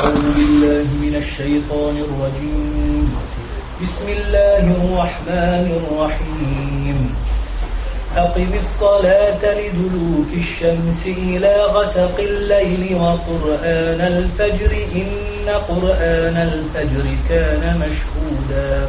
أعوذ بالله من الشيطان الرجيم. بسم الله الرحمن الرحيم. أقم الصلاة لدلوك الشمس إلى غسق الليل وقرآن الفجر. إن قرآن الفجر كان مشهودا.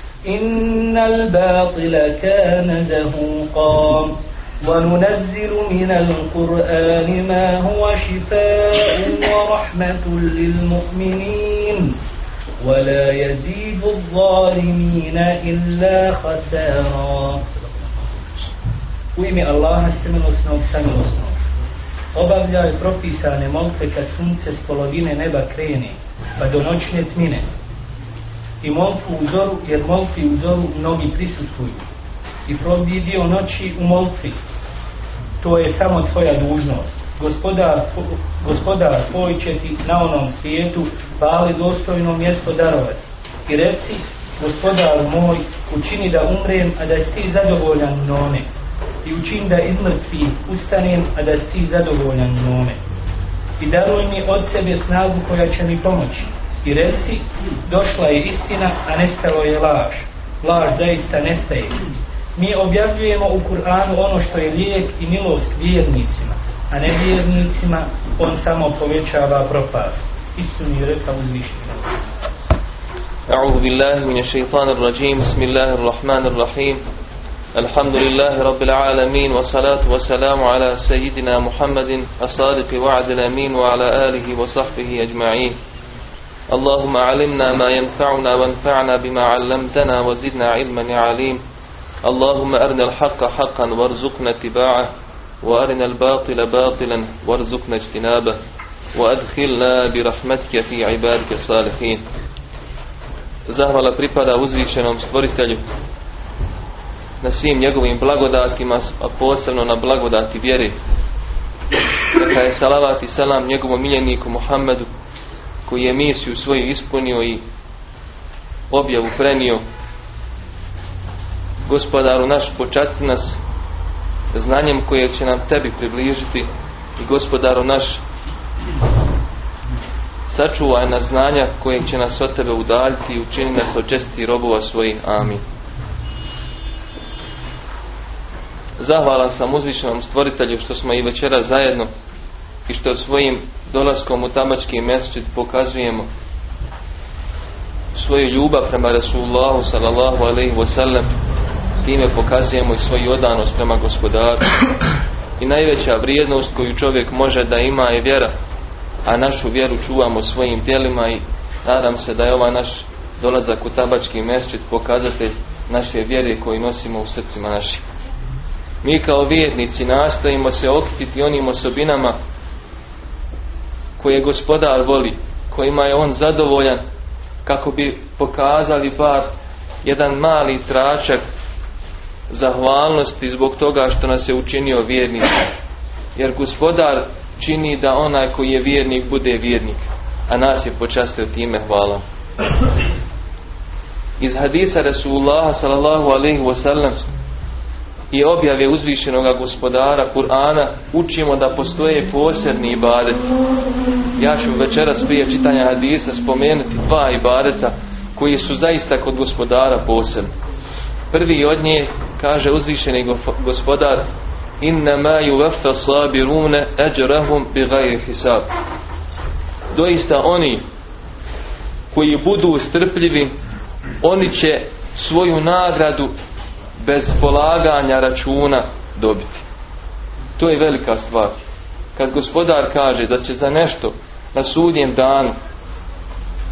إن الباطل كان زهوقا. وننزل من القرآن ما هو شفاء ورحمة للمؤمنين. ولا يزيد الظالمين إلا خسارا. ويم الله سمن وسنوك سمن وسنوك Obavljaju propisane molke kad sunce s polovine neba kreni, pa do noćne tmine, i molitvu u zoru jer molitvi u zoru mnogi prisustvuju. I probdi dio noći u molitvi to je samo tvoja dužnost. Gospodar, gospodar tvoj će ti na onom svijetu pali dostojno mjesto darovati i reci gospodar moj učini da umrem a da si zadovoljan njome i učini da izmrtvi ustanem a da si zadovoljan njome i daruj mi od sebe snagu koja će mi pomoći i reci došla je istina a nestalo je laž laž zaista nestaje mi objavljujemo u Kur'anu ono što je lijek i milost vjernicima a nevjernicima on samo povećava propast. Istinu je rekao uzvišnjeno. أعوذ بالله من الشيطان الرجيم بسم الله الرحمن الرحيم الحمد لله رب العالمين والصلاة والسلام على سيدنا محمد الصادق وعد الأمين وعلى آله وصحبه أجمعين اللهم علمنا ما ينفعنا وانفعنا بما علمتنا وزدنا علما عليم. اللهم أرنا الحق حقا وارزقنا اتباعه وأرنا الباطل باطلا وارزقنا اجتنابه وأدخلنا برحمتك في عبادك الصالحين. Zahvala pripada uzvišenom stvoritelju. Na svim njegovim blagodatima, a posebno na blagodati vjeri. Neka je salavat i salam njegovom miljeniku Muhammedu koji je misiju svoju ispunio i objavu prenio. Gospodaru naš počasti nas znanjem koje će nam tebi približiti i gospodaru naš sačuvaj nas znanja koje će nas od tebe udaljiti i učini nas od robova svojih. Amin. Zahvalan sam uzvišenom stvoritelju što smo i večera zajedno i što svojim dolaskom u tamački mjesečit pokazujemo svoju ljubav prema Rasulullahu sallallahu alaihi wasallam time pokazujemo i svoju odanost prema gospodaru. I najveća vrijednost koju čovjek može da ima je vjera, a našu vjeru čuvamo svojim djelima i nadam se da je ovaj naš dolazak u tabački mjesečit pokazatelj naše vjere koju nosimo u srcima naših. Mi kao vjernici nastojimo se okititi onim osobinama koje gospodar voli, kojima je on zadovoljan kako bi pokazali bar jedan mali tračak zahvalnosti zbog toga što nas je učinio vjernici. Jer gospodar čini da onaj koji je vjernik bude vjernik. A nas je počastio time hvala. Iz hadisa Rasulullah sallallahu alaihi wasallam i objave uzvišenog gospodara Kur'ana učimo da postoje posebni ibadet. Ja ću večeras prije čitanja hadisa spomenuti dva ibadeta koji su zaista kod gospodara posebni. Prvi od nje kaže uzvišeni gospodar innama yuvaffa sabiruna ajrahum bighayri hisab. Doista oni koji budu strpljivi oni će svoju nagradu bez polaganja računa dobiti. To je velika stvar. Kad gospodar kaže da će za nešto na sudnjem danu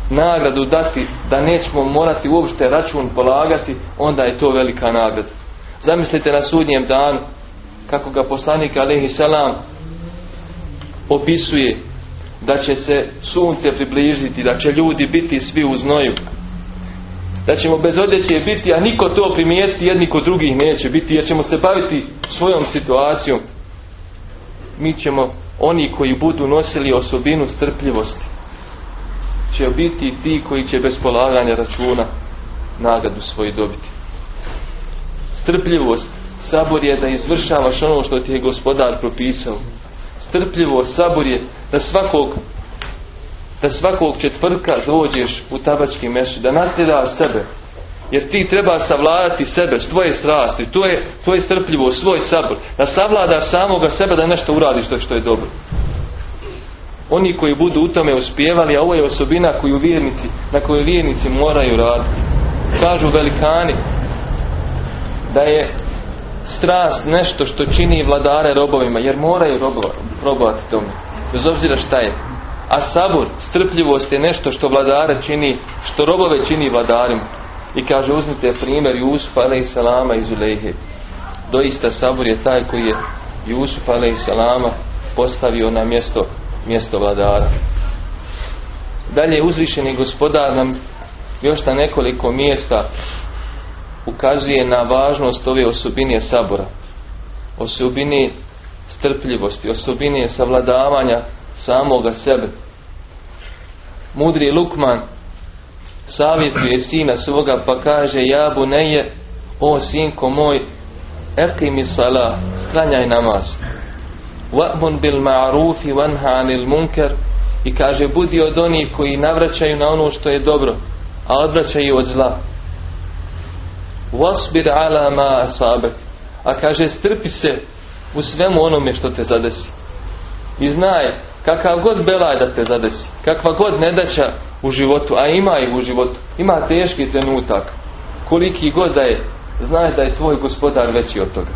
nagradu dati da nećemo morati uopšte račun polagati, onda je to velika nagrada. Zamislite na sudnjem danu kako ga poslanik alaihi salam opisuje da će se sunce približiti, da će ljudi biti svi u znoju, da ćemo bez odjeće biti, a niko to primijetiti, jer niko drugih neće biti, jer ćemo se baviti svojom situacijom. Mi ćemo, oni koji budu nosili osobinu strpljivosti, će biti ti koji će bez polaganja računa nagradu svoju dobiti. Strpljivost, sabor je da izvršavaš ono što ti je gospodar propisao. Strpljivost, sabor je da svakog da svakog četvrtka dođeš u tabački meš, da natjeraš sebe. Jer ti treba savladati sebe, s tvoje strasti, to je, to je strpljivo, svoj sabor. Da savladaš samoga sebe da nešto uradiš to što je dobro. Oni koji budu u tome uspjevali, a ovo je osobina koju vjernici, na kojoj vjernici moraju raditi. Kažu velikani da je strast nešto što čini vladare robovima, jer moraju robovati tome. Bez obzira šta je. A sabor, strpljivost je nešto što vladare čini, što robove čini vladarima. I kaže uzmite primjer Jusuf a.s. iz Ulejhe. Doista sabor je taj koji je Jusuf a.s. postavio na mjesto, mjesto vladara. Dalje uzvišeni gospodar nam još na nekoliko mjesta ukazuje na važnost ove osobine sabora. Osobine strpljivosti, osobine savladavanja samoga sebe. Mudri Lukman savjetuje sina svoga pa kaže ja neje o sinko moj mi sala klanjaj namaz. Wa'mun bil ma'rufi wanha anil munkar. I kaže budi od onih koji navraćaju na ono što je dobro a odvraćaju od zla. Wasbir ala ma asabek a kaže strpi se u svemu onome što te zadesi. I znaj kakav god belaj da te zadesi kakva god nedaća u životu a ima ih u životu ima teški trenutak koliki god da je znaj da je tvoj gospodar veći od toga.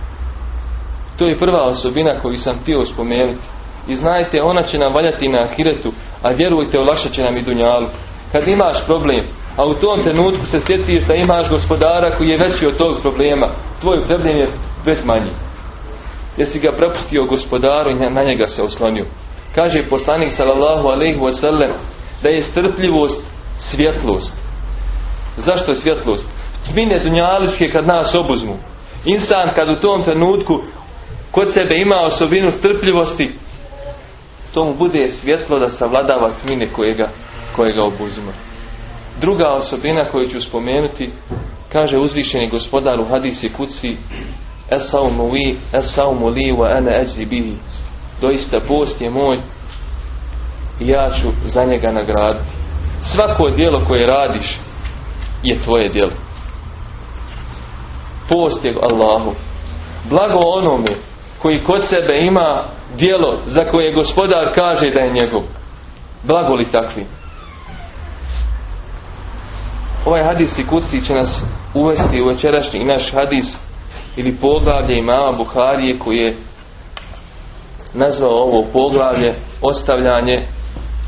To je prva osobina koju sam htio spomenuti. I znajte ona će nam valjati na ahiretu a vjerujte olakšat će nam i dunjalu. Kad imaš problem a u tom trenutku se sjetiš da imaš gospodara koji je veći od tog problema tvoj problem je već manji. Jesi ga prepustio gospodaru i na njega se oslonio kaže poslanik sallallahu alaihi wasallam da je strpljivost svjetlost. Zašto je svjetlost? Tmine dunjaličke kad nas obuzmu. Insan kad u tom trenutku kod sebe ima osobinu strpljivosti to mu bude svjetlo da savladava tmine kojega, kojega obuzima. Druga osobina koju ću spomenuti, kaže uzvišeni gospodar u hadisi kuci Esaumu vi, esaumu li wa ene bihi. Doista post je moj i ja ću za njega nagraditi. Svako djelo koje radiš je tvoje djelo. Post je Allahu. Blago onome koji kod sebe ima djelo za koje gospodar kaže da je njegov. Blago li takvi? Ovaj hadis i kuci će nas uvesti u večerašnji naš hadis ili poglavlje imama Buharije koji je nazvao ovo poglavlje ostavljanje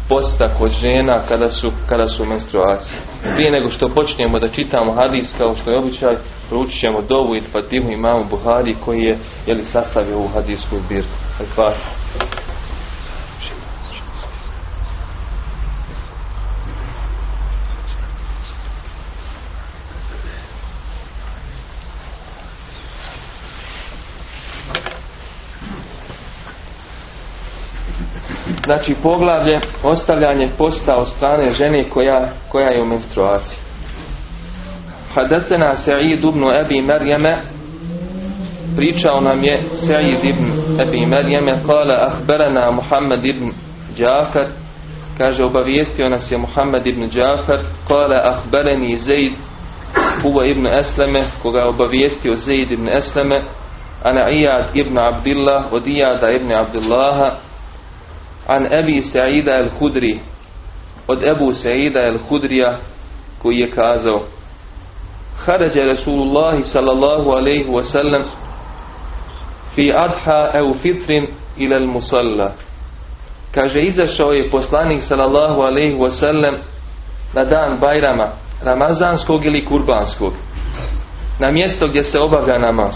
posta kod žena kada su, kada su menstruacije. Prije nego što počnemo da čitamo hadis kao što je običaj, proučit ćemo dovu i fatihu imamu Buhari koji je jeli, sastavio ovu hadisku zbirku. Znači poglavlje ostavljanje posta od strane žene koja, koja je u menstruaciji. Hadacena Sa'id ibn Abi Marijeme pričao nam je Sa'id ibn Abi Marijeme kala ahberana Muhammad ibn Džafar kaže obavijestio nas je Muhammad ibn Džafar kala ahbereni Zaid Uva ibn Esleme koga je obavijestio Zaid ibn Esleme ana Iyad ibn Abdillah od Iyada ibn Abdillaha an Ebi Sa'ida al-Hudri od Ebu Sa'ida al-Hudrija koji je kazao Harađa Rasulullahi sallallahu alaihi wa sallam fi adha au fitrin ila al-musalla. Kaže izašao je poslanik sallallahu alaihi wa sallam na dan Bajrama Ramazanskog ili Kurbanskog na mjesto gdje se obavlja namaz.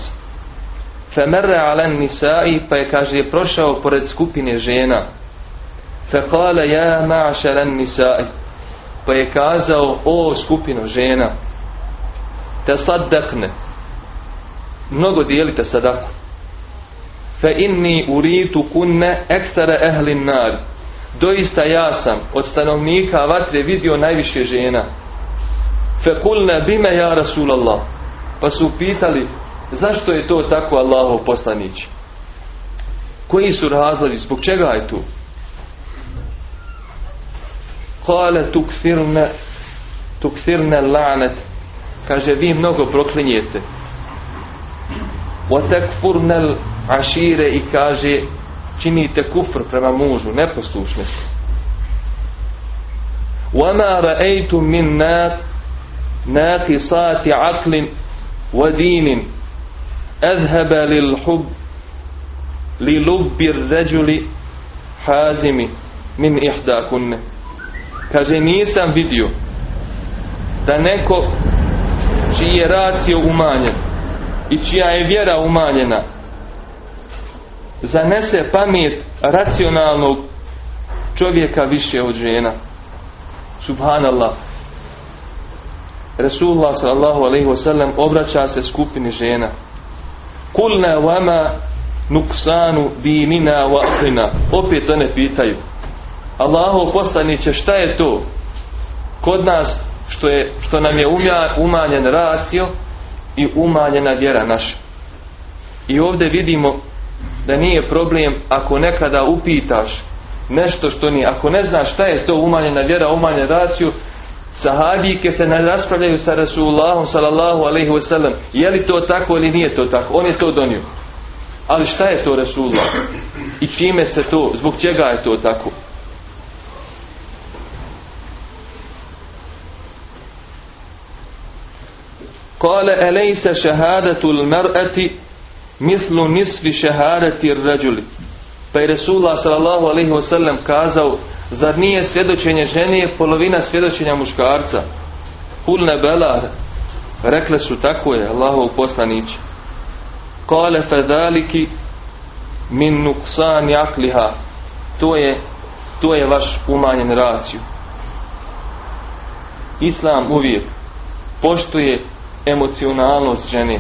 Femerre alen nisa'i pa je kaže prošao pored skupine žena Fekale ja ma'šaran nisai. Pa je kazao, o skupino žena, te saddakne, mnogo dijelite sadaku. Fe inni uritu kunne ekstara ehlin nar. Doista ja sam od stanovnika vatre vidio najviše žena. Fe kulne bime ja Rasulallah. Pa su pitali zašto je to tako Allahov poslanić. Koji su razlozi, zbog čega je tu? قال تكثرنا تكثرنا اللعنة. Kaže vi mnogo proklinjete. وتكفرنا العشيرة i kaže činite kufr prema mužu neposlušni وما رأيتم من نات ناقصات عقل ودين. أذهب للحب للب الرجل حازم من احداكن. Kaže, nisam vidio da neko čiji je racio umanjen i čija je vjera umanjena zanese pamet racionalnog čovjeka više od žena. Subhanallah. Resulullah sallallahu alaihi wasallam obraća se skupini žena. Kulna vama nuksanu dinina wa. Opet one pitaju. Allahu poslaniće šta je to kod nas što, je, što nam je umanjen racio i umanjena vjera naša. I ovdje vidimo da nije problem ako nekada upitaš nešto što nije, ako ne znaš šta je to umanjena vjera, umanjen raciju, sahabijke se ne raspravljaju sa Rasulullahom sallallahu alaihi wasallam, je li to tako ili nije to tako, on je to donio. Ali šta je to Rasulullah? I čime se to, zbog čega je to tako? Kale elejse šehadatul mar'ati mislu nisvi šehadati rađuli. Pa je Resulullah sallallahu alaihi wasallam kazao, zar nije svjedočenje žene polovina svjedočenja muškarca? Kulne belar. Rekle su tako je, Allahov poslanić. Kale fedaliki min nuksan jakliha. To je, to je vaš umanjen raciju. Islam uvijek poštuje emocionalnost žene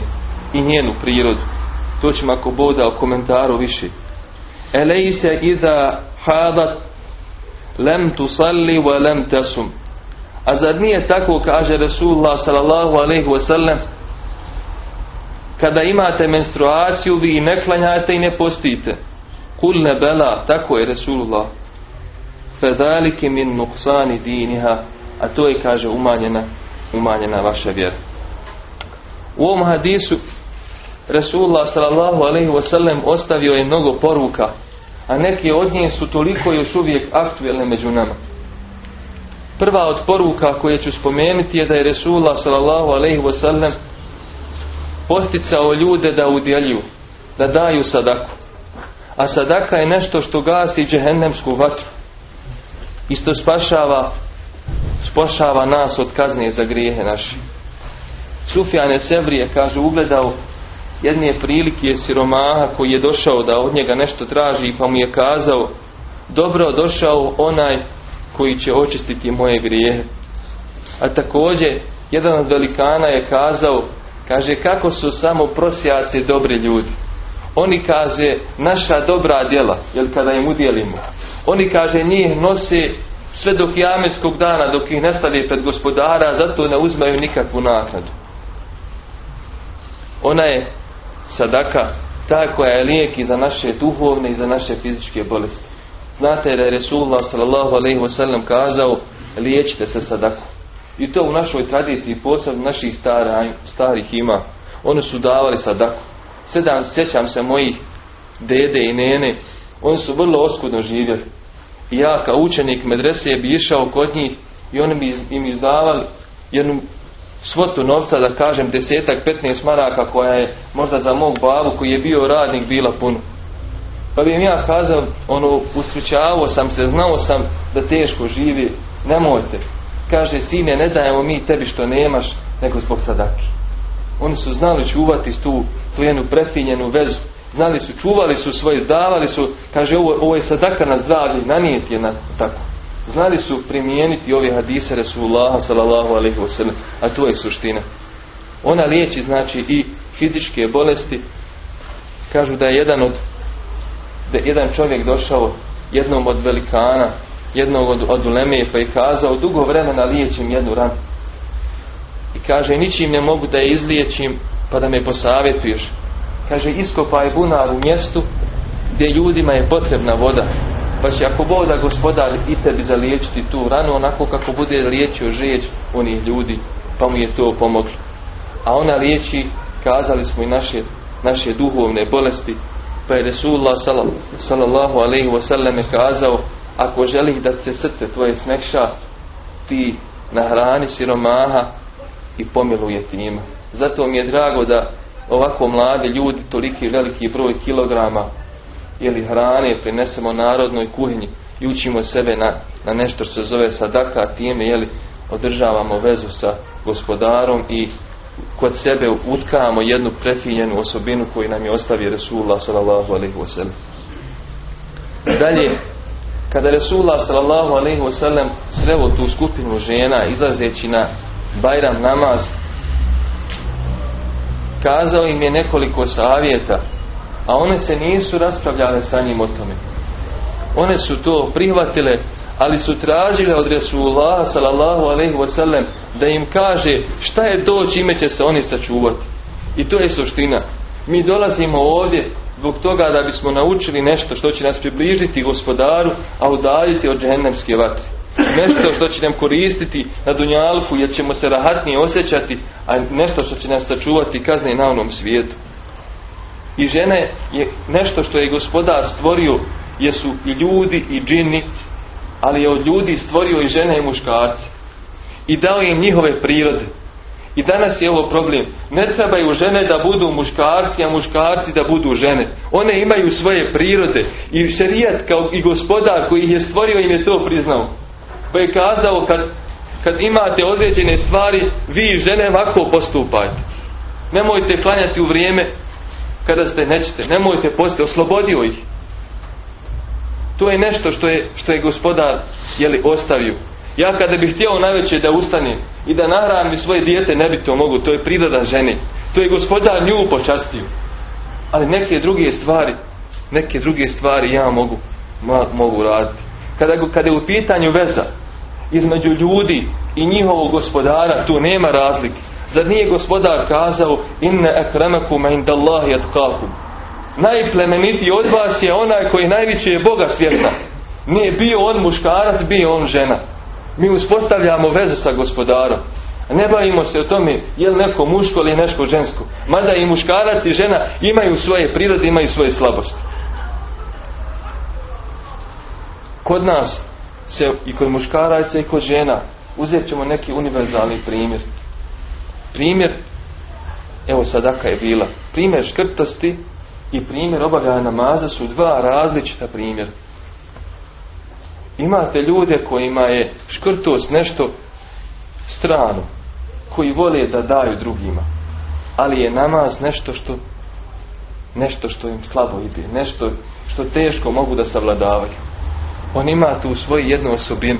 i njenu prirodu. To ćemo ako boda o komentaru više. Elejse iza hadat lem tusalli wa lem tasum. A zar nije tako kaže Resulullah sallallahu alaihi wasallam kada imate menstruaciju vi ne klanjate i ne postite. Kul ne bela, tako je Resulullah. Fedalike min nuksani diniha, a to je kaže umanjena, umanjena vaša vjera. U ovom hadisu Resulullah sallallahu ostavio je mnogo poruka, a neke od njih su toliko još uvijek aktuelne među nama. Prva od poruka koje ću spomenuti je da je Resulullah sallallahu alaihi posticao ljude da udjelju, da daju sadaku. A sadaka je nešto što gasi džehennemsku vatru. Isto spašava, spašava nas od kazne za grijehe naše. Sufjane Sevrije kaže ugledao jedne prilike siromaha koji je došao da od njega nešto traži pa mu je kazao dobro došao onaj koji će očistiti moje grijehe. A također jedan od velikana je kazao kaže kako su samo prosjaci dobri ljudi. Oni kaže naša dobra djela, jel kada im udjelimo. Oni kaže njih nose sve do kijametskog dana dok ih ne pred gospodara, zato ne uzmaju nikakvu naknadu. Ona je sadaka ta koja je lijek i za naše duhovne i za naše fizičke bolesti. Znate da je Resulullah wasallam kazao liječite se sadaku. I to u našoj tradiciji posebno naših stara, starih ima. Oni su davali sadaku. Sedam, sjećam se mojih dede i nene. Oni su vrlo oskudno živjeli. I ja kao učenik medrese bi išao kod njih i oni bi im izdavali jednu svotu novca, da kažem desetak, 15 maraka koja je možda za mog babu koji je bio radnik bila puno. Pa bi im ja kazao, ono, usrećavao sam se, znao sam da teško živi, nemojte. Kaže, sine, ne dajemo mi tebi što nemaš, nego zbog sadaki. Oni su znali čuvati tu, tu jednu prefinjenu vezu Znali su, čuvali su svoje, davali su, kaže ovo, ovo je sadaka na zdravlje, nanijeti je na tako. Znali su primijeniti ove hadise Resulullaha sallallahu alaihi wasallam, a to je suština. Ona liječi znači i fizičke bolesti. Kažu da je jedan od da je jedan čovjek došao jednom od velikana, jednog od, od ulemije pa je kazao dugo vremena liječim jednu ranu. I kaže ničim ne mogu da je izliječim pa da me posavjetuješ. Kaže iskopaj bunar u mjestu gdje ljudima je potrebna voda. Pa će ako Bog da gospodar i tebi zaliječiti tu ranu onako kako bude liječio žeć onih ljudi pa mu je to pomoglo. A ona liječi, kazali smo i naše, naše duhovne bolesti pa je Resulullah sallallahu alaihi wasallam kazao ako želiš da te srce tvoje smekša ti nahrani siromaha i pomiluje ima. Zato mi je drago da ovako mladi ljudi, toliki veliki broj kilograma ili hrane prinesemo narodnoj kuhinji i učimo sebe na, na nešto što se zove sadaka, time jeli, održavamo vezu sa gospodarom i kod sebe utkamo jednu prefinjenu osobinu koju nam je ostavio Resulullah sallallahu alaihi wasallam. Dalje, kada Resulullah sallallahu alaihi wasallam sreo tu skupinu žena izlazeći na Bajram namaz kazao im je nekoliko savjeta a one se nisu raspravljale sa njim o tome. One su to prihvatile ali su tražile od Resulullah sallallahu alaihi wasallam da im kaže šta je to čime će se oni sačuvati. I to je suština. Mi dolazimo ovdje zbog toga da bismo naučili nešto što će nas približiti gospodaru a udaljiti od džehennemske vatre. Nešto što će nam koristiti na dunjalku jer ćemo se rahatnije osjećati a nešto što će nas sačuvati kazne na onom svijetu i žene je nešto što je gospodar stvorio jesu i ljudi i džini ali je od ljudi stvorio i žene i muškarci. I dao im njihove prirode. I danas je ovo problem. Ne trebaju žene da budu muškarci a muškarci da budu žene. One imaju svoje prirode. I šerijat kao i gospodar koji ih je stvorio im je to priznao. Pa je kazao kad, kad imate određene stvari vi žene ovako postupajte. Nemojte klanjati u vrijeme kada ste nećete nemojte postiti, oslobodio ih. To je nešto što je, što je gospodar jeli, ostavio. Ja kada bih htio najveće da ustanem i da nahranim svoje dijete ne bi to mogu to je priroda ženi to je gospodar nju počastio. Ali neke druge stvari neke druge stvari ja mogu mogu raditi. Kada, kada je u pitanju veza između ljudi i njihovog gospodara tu nema razlike zar nije gospodar kazao inne akramakum indallahi atqakum. Najplemenitiji od vas je onaj koji najviše je Boga svjesna nije bio on muškarac bio on žena. Mi uspostavljamo vezu sa gospodarom. Ne bavimo se o tome je li neko muško ili nešto žensko. Mada i muškarac i žena imaju svoje prirode imaju svoje slabosti. Kod nas se i kod muškaraca i kod žena uzet ćemo neki univerzalni primjer primjer evo sadaka je bila. Primjer škrtosti i primjer obavljanja namaza su dva različita primjera. Imate ljude kojima je škrtost nešto strano koji vole da daju drugima ali je namaz nešto što nešto što im slabo ide nešto što teško mogu da savladavaju. On ima tu svoju jednu osobinu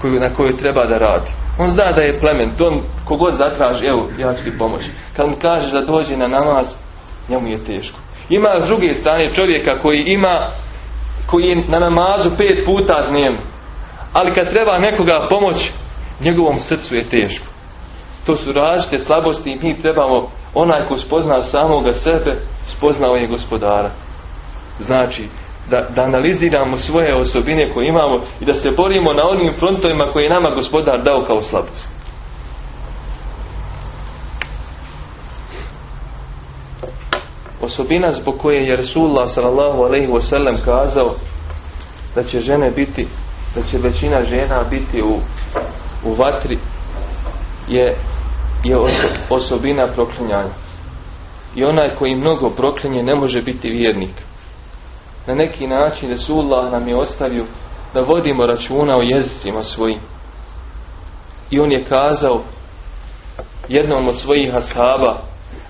koju, na kojoj treba da radi. On zna da je plemen, on kogod zatraži, evo, ja ću ti pomoći. Kad mu kažeš da dođe na namaz, njemu je teško. Ima s druge strane čovjeka koji ima, koji je na namazu pet puta dnevno. Ali kad treba nekoga pomoć, njegovom srcu je teško. To su različite slabosti i mi trebamo, onaj ko spozna samoga sebe, spoznao je gospodara. Znači, da, da analiziramo svoje osobine koje imamo i da se borimo na onim frontovima koje je nama gospodar dao kao slabost. Osobina zbog koje je alaihi wasallam kazao da će žene biti, da će većina žena biti u, u vatri je, je osobina proklinjanja. I onaj koji mnogo proklinje ne može biti vjernik na neki način Resulullah nam je ostavio da vodimo računa o jezicima svojim. I on je kazao jednom od svojih ashaba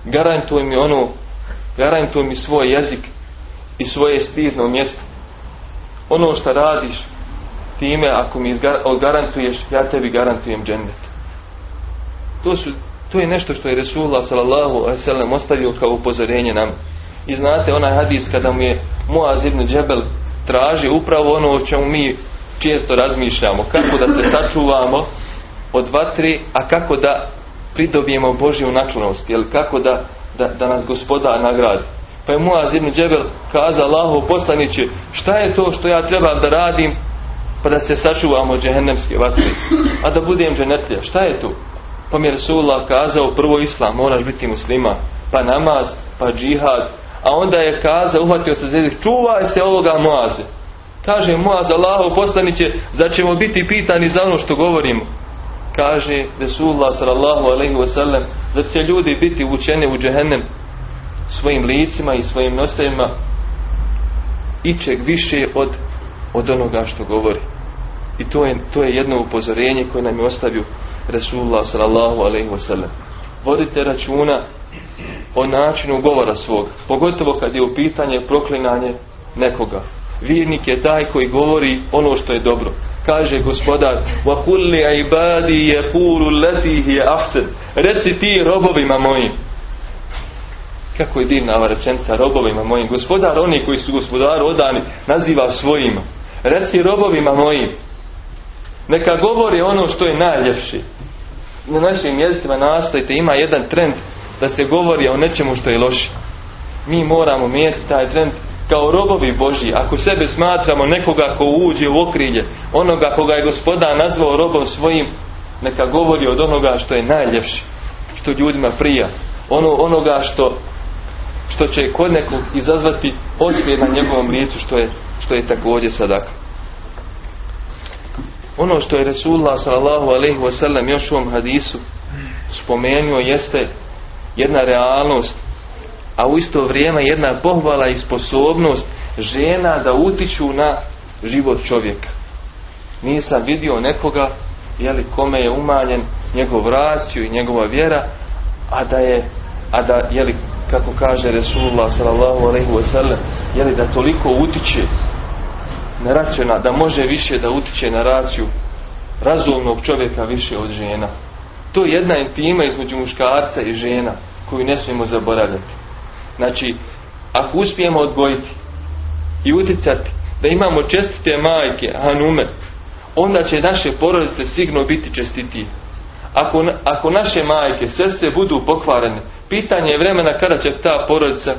garantuj mi ono Garantuj mi svoj jezik i svoje stidno mjesto. Ono što radiš, time ako mi garantuješ, ja tebi garantujem džennet. To, su, to je nešto što je Resulullah sallallahu ostavio kao upozorenje nam. I znate onaj hadis kada mu je Muaz ibn Džebel traži upravo ono o čemu mi često razmišljamo. Kako da se sačuvamo od vatri, a kako da pridobijemo Božju naklonost. Jel kako da, da, da nas gospoda nagradi. Pa je Muaz ibn Džebel kazao Allahu poslaniće šta je to što ja trebam da radim pa da se sačuvamo od džehennemske vatre. A da budem dženetlija. Šta je to? Pa mi je Resulullah kazao prvo islam, moraš biti muslima. Pa namaz, pa džihad. A onda je kazao, uhvatio se zedik, čuvaj se ovoga Moaze. Kaže Moaz, Allahu poslaniće, zar ćemo biti pitani za ono što govorimo? Kaže Resulullah sallallahu alaihi wasallam, da će ljudi biti učeni u džehennem svojim licima i svojim nosevima ičeg više od, od onoga što govori. I to je, to je jedno upozorenje koje nam je ostavio Resulullah sallallahu alaihi wasallam. Vodite računa o načinu govora svog, pogotovo kad je u pitanje proklinanje nekoga. Vjernik je taj koji govori ono što je dobro. Kaže gospodar, ibadi yaqulu lati hi ahsan. Reci ti robovima mojim. Kako je divna ova rečenica robovima mojim. Gospodar, oni koji su gospodaru odani, naziva svojima. Reci robovima mojim. Neka govori ono što je najljepše. Na našim jezicima nastojite, ima jedan trend da se govori o nečemu što je loše. Mi moramo mijenjati taj trend kao robovi Božji. Ako sebe smatramo nekoga ko uđe u okrilje, onoga koga je gospoda nazvao robom svojim, neka govori od onoga što je najljepše, što ljudima prija. Ono, onoga što, što će kod nekog izazvati osvijed na njegovom licu, što je, što je također sadaka. Ono što je Resulullah sallallahu alaihi wasallam još u ovom hadisu spomenuo jeste jedna realnost, a u isto vrijeme jedna pohvala i sposobnost žena da utiču na život čovjeka. Nisam vidio nekoga jeli, kome je umanjen njegov raciju i njegova vjera, a da je, a da, jeli, kako kaže Resulullah sallallahu alaihi wasallam, jeli, da toliko utiče na da može više da utiče na raciju razumnog čovjeka više od žena. To je jedna intima između muškarca i žena koju ne smijemo zaboravljati. Znači, ako uspijemo odgojiti i utjecati da imamo čestite majke, hanume, onda će naše porodice sigurno biti čestitije. Ako, ako naše majke, sestre budu pokvarene, pitanje je vremena kada će ta porodica,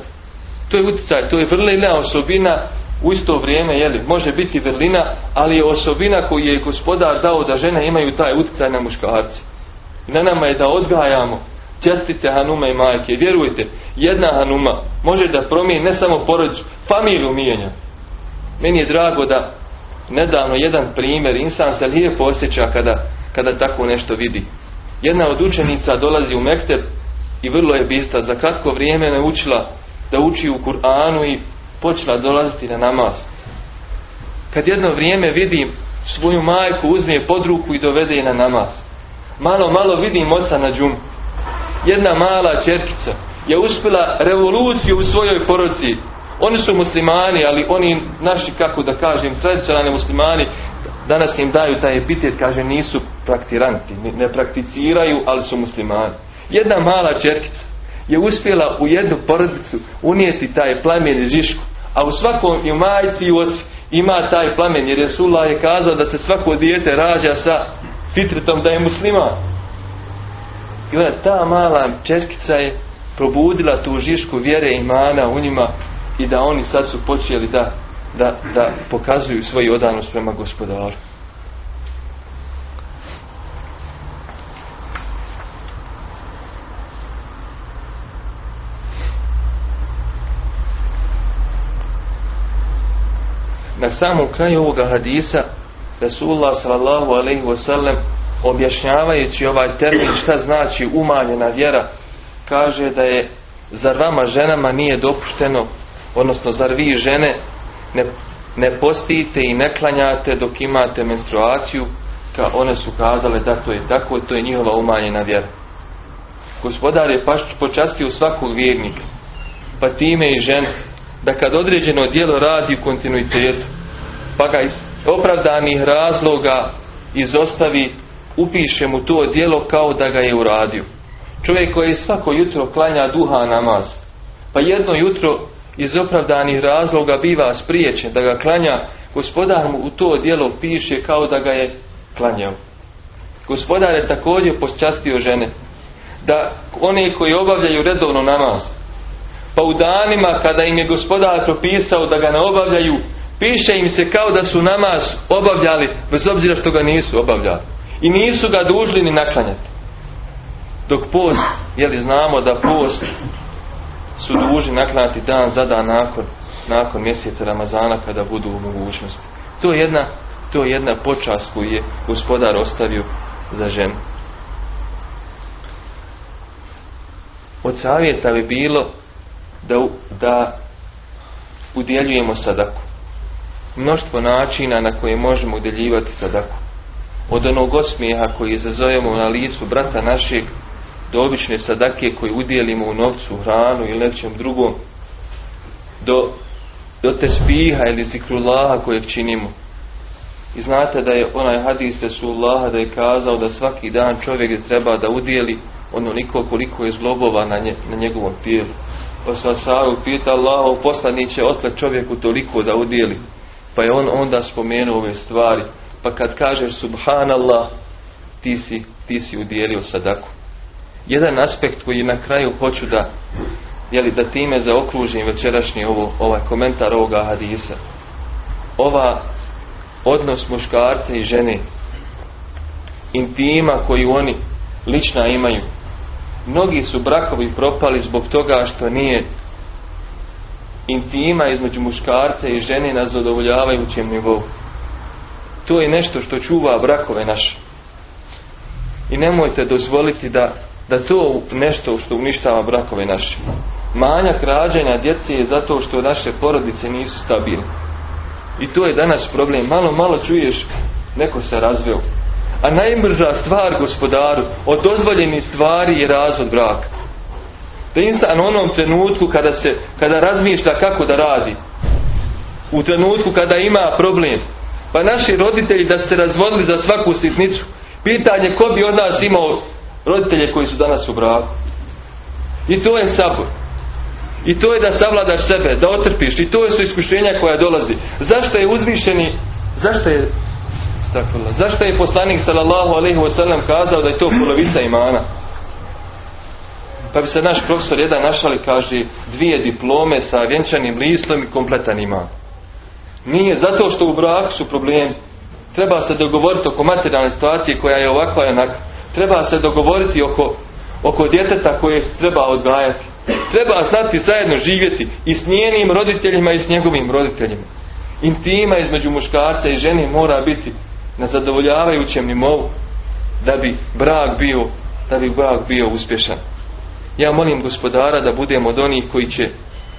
to je utjecaj, to je vrlina osobina u isto vrijeme, jeli, može biti vrlina, ali je osobina koju je gospodar dao da žene imaju taj utjecaj na muškarci. Na nama je da odgajamo čestite hanume i majke. Vjerujte, jedna hanuma može da promijeni ne samo porodicu, familiju mijenja. Meni je drago da nedavno jedan primjer, insan se lijepo osjeća kada, kada tako nešto vidi. Jedna od učenica dolazi u Mekteb i vrlo je bista. Za kratko vrijeme naučila da uči u Kur'anu i počela dolaziti na namaz. Kad jedno vrijeme vidim svoju majku uzme pod ruku i dovede je na namaz. Malo, malo vidim oca na džum. Jedna mala čerkica je uspjela revoluciju u svojoj poroci. Oni su muslimani, ali oni naši, kako da kažem, tradicionalni muslimani, danas im daju taj epitet, kaže, nisu praktiranti, ne prakticiraju, ali su muslimani. Jedna mala čerkica je uspjela u jednu porodicu unijeti taj plamen žišku, a u svakom i majci i oci ima taj plamen, jer Resulullah je kazao da se svako dijete rađa sa fitretom da je musliman. I onda ta mala četkica je probudila tu žišku vjere imana u njima i da oni sad su počeli da, da, da pokazuju svoju odanost prema gospodaru. Na samom kraju ovoga hadisa Rasulullah sallallahu alaihi wasallam objašnjavajući ovaj termin šta znači umanjena vjera kaže da je zar vama ženama nije dopušteno odnosno zar vi žene ne, ne postite i ne klanjate dok imate menstruaciju ka one su kazale da to je tako to je njihova umanjena vjera. Gospodar je paš počastio svakog vjernika pa time i žene, da kad određeno djelo radi u kontinuitetu, pa ga iz opravdanih razloga izostavi, upiše mu to djelo kao da ga je uradio. Čovjek koji svako jutro klanja duha namaz, pa jedno jutro iz opravdanih razloga biva spriječen da ga klanja, gospodar mu u to djelo piše kao da ga je klanjao. Gospodar je također počastio žene, da oni koji obavljaju redovno namaz, pa u danima kada im je gospodar propisao da ga ne obavljaju, piše im se kao da su namaz obavljali, bez obzira što ga nisu obavljali. I nisu ga dužni ni naklanjati. Dok post, jeli znamo da post su dužni naklanjati dan za dan nakon, nakon mjeseca Ramazana kada budu u mogućnosti. To je jedna, to je jedna počast koju je gospodar ostavio za ženu. Od savjeta bi bilo da, da udjeljujemo sadaku. Mnoštvo načina na koje možemo udjeljivati sadaku. Od onog osmijeha koji izazovemo na licu brata našeg do obične sadake koje udjelimo u novcu, hranu ili nečem drugom do, do tespiha ili zikrullaha kojeg činimo. I znate da je onaj hadis Resulullaha da je kazao da svaki dan čovjek treba da udjeli onoliko koliko je zglobova na, nje, na njegovom tijelu. Pa se Asavu pita Allahov poslaniće otle čovjeku toliko da udjeli. Pa je on onda spomenuo ove stvari. Pa kad kažeš subhanallah ti si, ti si udjelio sadaku. Jedan aspekt koji na kraju hoću da jeli, da time zaokružim večerašnji ovo, ovaj komentar ovoga hadisa. Ova odnos muškarca i žene intima koju oni lična imaju mnogi su brakovi propali zbog toga što nije intima između muškarca i žene na zadovoljavajućem nivou to je nešto što čuva brakove naše i nemojte dozvoliti da, da to nešto što uništava brakove naše manjak rađanja djece je zato što naše porodice nisu stabilne i to je danas problem. Malo, malo čuješ, neko se razveo. A najbrža stvar gospodaru od dozvoljenih stvari je razvod braka. Da insan u onom trenutku kada se, kada razmišlja kako da radi, u trenutku kada ima problem, pa naši roditelji da se razvodili za svaku sitnicu, pitanje ko bi od nas imao roditelje koji su danas u braku. I to je sabor. I to je da savladaš sebe, da otrpiš. I to su iskušenja koja dolazi. Zašto je uzvišeni, zašto je stakvila, zašto je poslanik sallallahu alaihi wasallam kazao da je to polovica imana? Pa bi se naš profesor jedan našali, kaže, dvije diplome sa vjenčanim listom i kompletan iman. Nije, zato što u braku su problemi. Treba se dogovoriti oko materijalne situacije koja je ovakva i onakva. Treba se dogovoriti oko, oko djeteta koje treba odgajati. Treba znati zajedno živjeti i s njenim roditeljima i s njegovim roditeljima. Intima između muškarca i žene mora biti na zadovoljavajućem nivou da bi brak bio da bi brak bio uspješan. Ja molim gospodara da budemo od onih koji će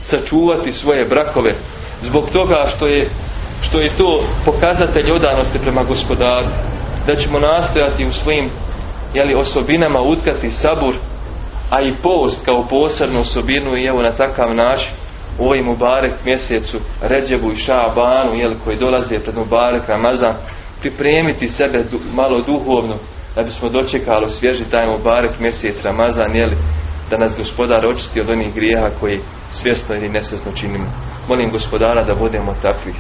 sačuvati svoje brakove zbog toga što je što je to pokazatelj odanosti prema gospodaru. Da ćemo nastojati u svojim jeli, osobinama utkati sabur a i post kao posebnu osobinu i evo na takav način u ovim Mubarek mjesecu Ređebu i Šabanu jel, koji dolaze pred Mubarek Ramazan pripremiti sebe du, malo duhovno da bismo dočekali svježi taj Mubarek mjesec Ramazan jel, da nas gospodar očisti od onih grijeha koji svjesno ili nesvjesno činimo molim gospodara da budemo takvi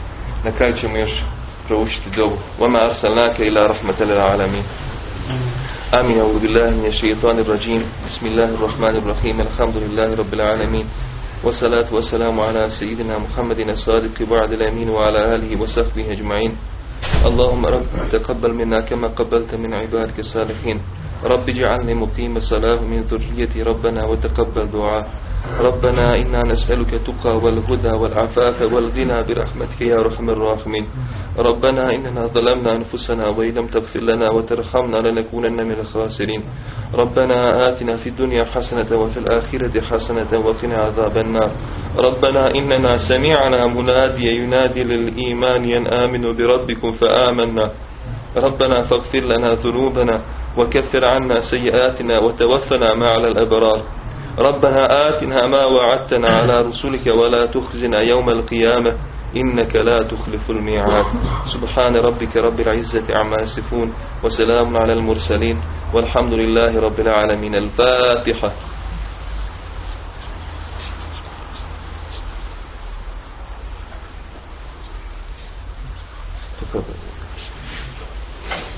na kraju ćemo još proučiti dobu وَمَا أَرْسَلْنَاكَ إِلَا رَحْمَةَ لِلْعَالَمِينَ آمين أعوذ بالله من الشيطان الرجيم بسم الله الرحمن الرحيم الحمد لله رب العالمين والصلاة والسلام على سيدنا محمد الصادق وعد الأمين وعلى آله وصحبه أجمعين اللهم رب تقبل منا كما قبلت من عبادك الصالحين. رب اجعلني مقيم الصلاة من ذريتي ربنا وتقبل دعاء. ربنا إنا نسألك تقى والهدى والعفاف والغنى برحمتك يا أرحم الراحمين. ربنا إننا ظلمنا أنفسنا وإن لم تغفر لنا وترحمنا لنكونن من الخاسرين. ربنا آتنا في الدنيا حسنة وفي الآخرة حسنة وقنا عذاب النار. ربنا إننا سمعنا مناديا ينادي للإيمان أن آمنوا بربكم فآمنا. ربنا فاغفر لنا ذنوبنا وكفر عنا سيئاتنا وتوفنا مع الأبرار. ربنا آتنا ما وعدتنا على رسلك ولا تخزنا يوم القيامة إنك لا تخلف الميعاد. سبحان ربك رب العزة عما يصفون وسلام على المرسلين والحمد لله رب العالمين. الفاتحة.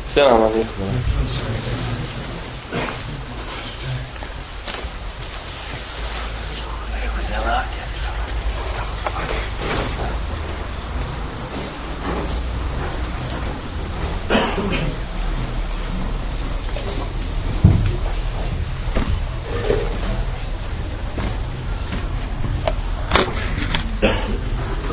السلام عليكم.